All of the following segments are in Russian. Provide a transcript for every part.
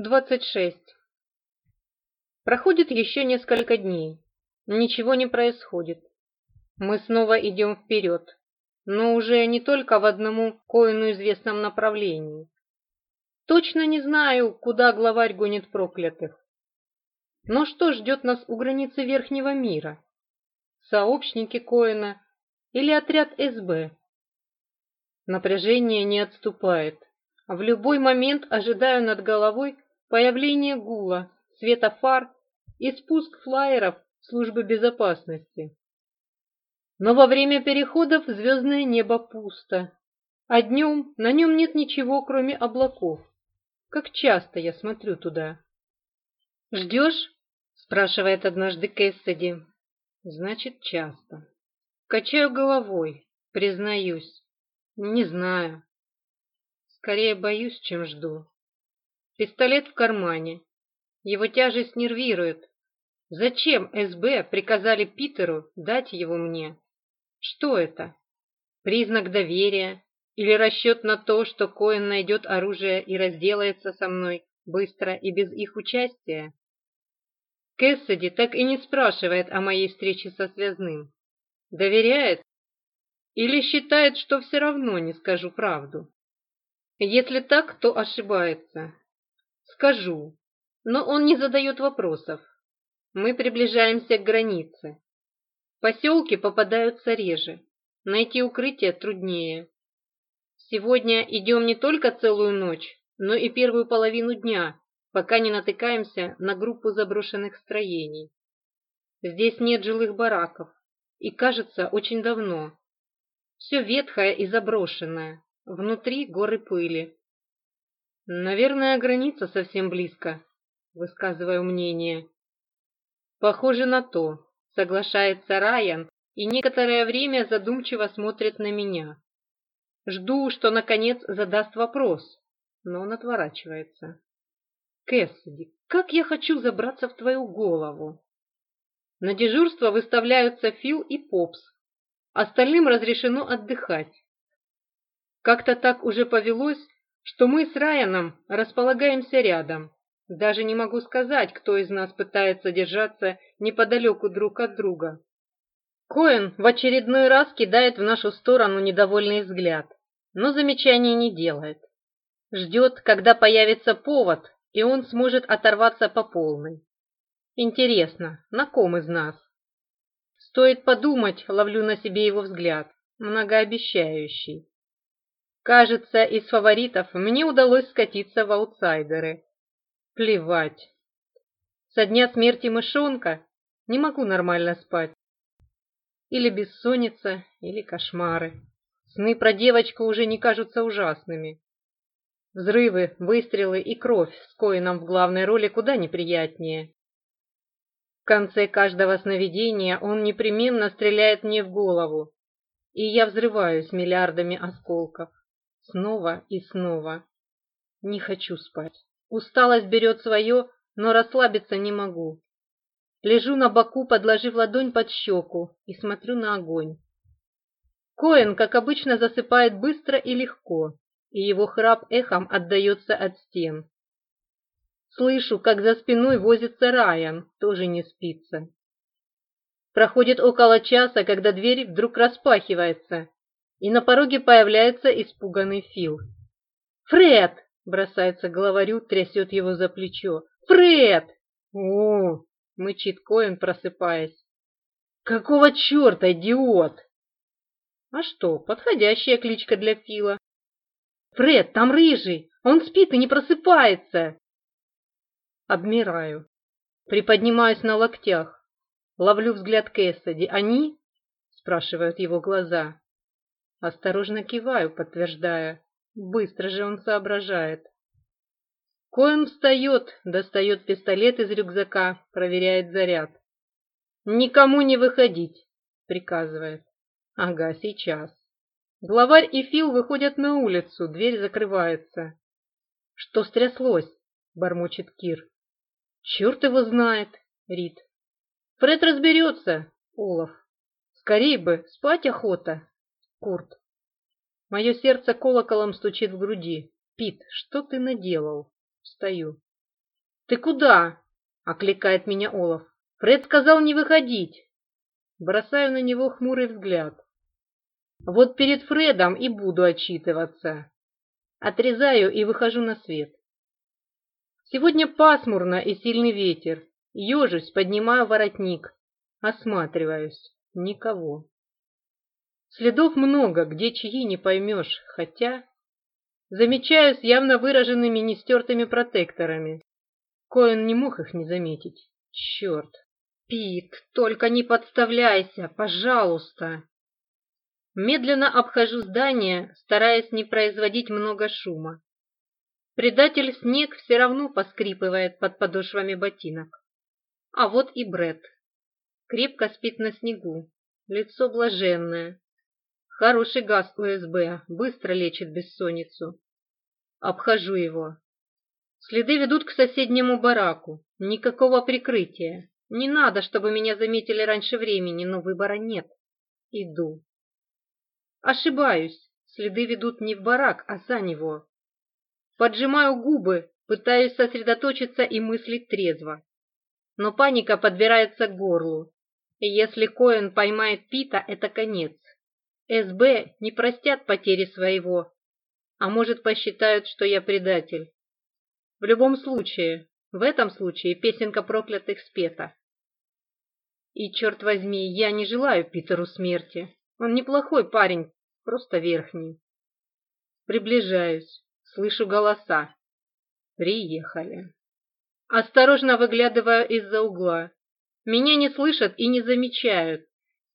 26. Проходит еще несколько дней. Ничего не происходит. Мы снова идем вперед, но уже не только в одному коину известном направлении. Точно не знаю, куда главарь гонит проклятых. Но что ждет нас у границы Верхнего мира? Сообщники Коина или отряд СБ? Напряжение не отступает. В любой момент ожидаю над головой появление гула, света фар и спуск флайеров службы безопасности. Но во время переходов звездное небо пусто, а днем на нем нет ничего, кроме облаков. Как часто я смотрю туда. «Ждешь?» — спрашивает однажды Кэссиди. «Значит, часто. Качаю головой, признаюсь. Не знаю. Скорее боюсь, чем жду. Пистолет в кармане. Его тяжесть нервирует. Зачем СБ приказали Питеру дать его мне? Что это? Признак доверия или расчет на то, что Коэн найдет оружие и разделается со мной быстро и без их участия? Кэссиди так и не спрашивает о моей встрече со связным. Доверяет? Или считает, что все равно не скажу правду? Если так, то ошибается. Скажу. Но он не задает вопросов. Мы приближаемся к границе. Поселки попадаются реже. Найти укрытие труднее. Сегодня идем не только целую ночь, но и первую половину дня, пока не натыкаемся на группу заброшенных строений. Здесь нет жилых бараков, и кажется, очень давно. Все ветхое и заброшенное, внутри горы пыли. «Наверное, граница совсем близко», — высказываю мнение. «Похоже на то», — соглашается Райан и некоторое время задумчиво смотрит на меня. Жду, что, наконец, задаст вопрос, но он отворачивается. «Кэссиди, как я хочу забраться в твою голову!» На дежурство выставляются Фил и Попс. Остальным разрешено отдыхать. Как-то так уже повелось, что мы с Райаном располагаемся рядом. Даже не могу сказать, кто из нас пытается держаться неподалеку друг от друга. Коэн в очередной раз кидает в нашу сторону недовольный взгляд, но замечаний не делает. Ждет, когда появится повод, и он сможет оторваться по полной. Интересно, на ком из нас? Стоит подумать, ловлю на себе его взгляд, многообещающий. Кажется, из фаворитов мне удалось скатиться в аутсайдеры. Плевать. Со дня смерти мышонка не могу нормально спать. Или бессонница, или кошмары. Сны про девочку уже не кажутся ужасными. Взрывы, выстрелы и кровь с коином в главной роли куда неприятнее. В конце каждого сновидения он непременно стреляет мне в голову, и я взрываюсь миллиардами осколков. Снова и снова. Не хочу спать. Усталость берет свое, но расслабиться не могу. Лежу на боку, подложив ладонь под щеку и смотрю на огонь. Коэн, как обычно, засыпает быстро и легко, и его храп эхом отдается от стен. Слышу, как за спиной возится Райан, тоже не спится. Проходит около часа, когда дверь вдруг распахивается, и на пороге появляется испуганный Фил. «Фред!» — бросается главарю, трясет его за плечо. «Фред!» «О!» — мычит Коэн, просыпаясь. «Какого черта, идиот?» «А что, подходящая кличка для Фила?» «Фред, там рыжий! Он спит и не просыпается!» Обмираю. Приподнимаюсь на локтях. Ловлю взгляд Кэссиди. «Они?» — спрашивают его глаза. Осторожно киваю, подтверждая. Быстро же он соображает. Коэн встает, достает пистолет из рюкзака, проверяет заряд. «Никому не выходить!» — приказывает. «Ага, сейчас». Главарь и Фил выходят на улицу, дверь закрывается. «Что стряслось?» — бормочет Кир. «Черт его знает!» — рит. «Фред разберется!» — Олаф. «Скорей бы, спать охота!» Курт. Мое сердце колоколом стучит в груди. Пит, что ты наделал? Встаю. Ты куда? Окликает меня Олаф. Фред сказал не выходить. Бросаю на него хмурый взгляд. Вот перед Фредом и буду отчитываться. Отрезаю и выхожу на свет. Сегодня пасмурно и сильный ветер. Ёжусь, поднимаю воротник. Осматриваюсь. Никого. Следов много, где чьи не поймешь, хотя... Замечаю с явно выраженными нестертыми протекторами. Коэн не мог их не заметить. Черт. Пит, только не подставляйся, пожалуйста. Медленно обхожу здание, стараясь не производить много шума. Предатель снег все равно поскрипывает под подошвами ботинок. А вот и Бред. Крепко спит на снегу, лицо блаженное, Хороший газ УСБ, быстро лечит бессонницу. Обхожу его. Следы ведут к соседнему бараку. Никакого прикрытия. Не надо, чтобы меня заметили раньше времени, но выбора нет. Иду. Ошибаюсь. Следы ведут не в барак, а за него. Поджимаю губы, пытаюсь сосредоточиться и мыслить трезво. Но паника подбирается к горлу. И если Коэн поймает Пита, это конец. СБ не простят потери своего, а может посчитают, что я предатель. В любом случае, в этом случае песенка проклятых спета. И, черт возьми, я не желаю Питеру смерти. Он неплохой парень, просто верхний. Приближаюсь, слышу голоса. Приехали. Осторожно выглядываю из-за угла. Меня не слышат и не замечают.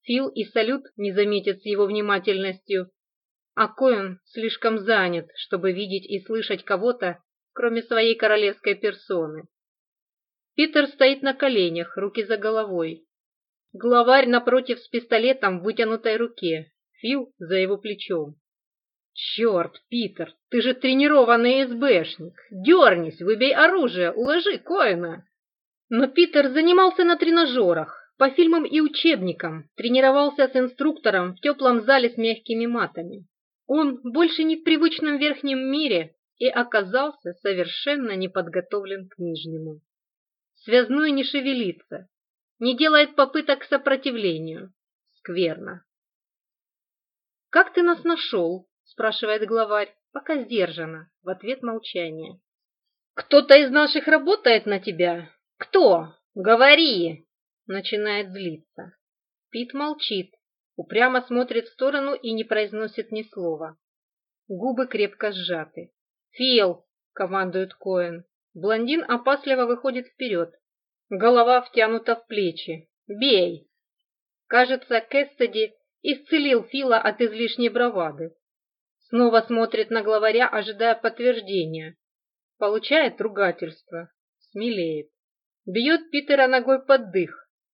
Фил и Салют не заметят с его внимательностью, а Коэн слишком занят, чтобы видеть и слышать кого-то, кроме своей королевской персоны. Питер стоит на коленях, руки за головой. Главарь напротив с пистолетом в вытянутой руке, Фил за его плечом. «Черт, Питер, ты же тренированный СБшник! Дернись, выбей оружие, уложи Коэна!» Но Питер занимался на тренажерах, по фильмам и учебникам, тренировался с инструктором в теплом зале с мягкими матами. Он больше не в привычном верхнем мире и оказался совершенно не подготовлен к нижнему. Связной не шевелится, не делает попыток к сопротивлению. Скверно. «Как ты нас нашел?» – спрашивает главарь, пока сдержанно, в ответ молчание. «Кто-то из наших работает на тебя? Кто? Говори!» начинает злиться. Пит молчит, упрямо смотрит в сторону и не произносит ни слова. Губы крепко сжаты. «Фил!» — командует Коэн. Блондин опасливо выходит вперед. Голова втянута в плечи. «Бей!» Кажется, Кэссиди исцелил Фила от излишней бравады. Снова смотрит на главаря, ожидая подтверждения. Получает ругательство. Смелеет. Бьет Питера ногой под дых.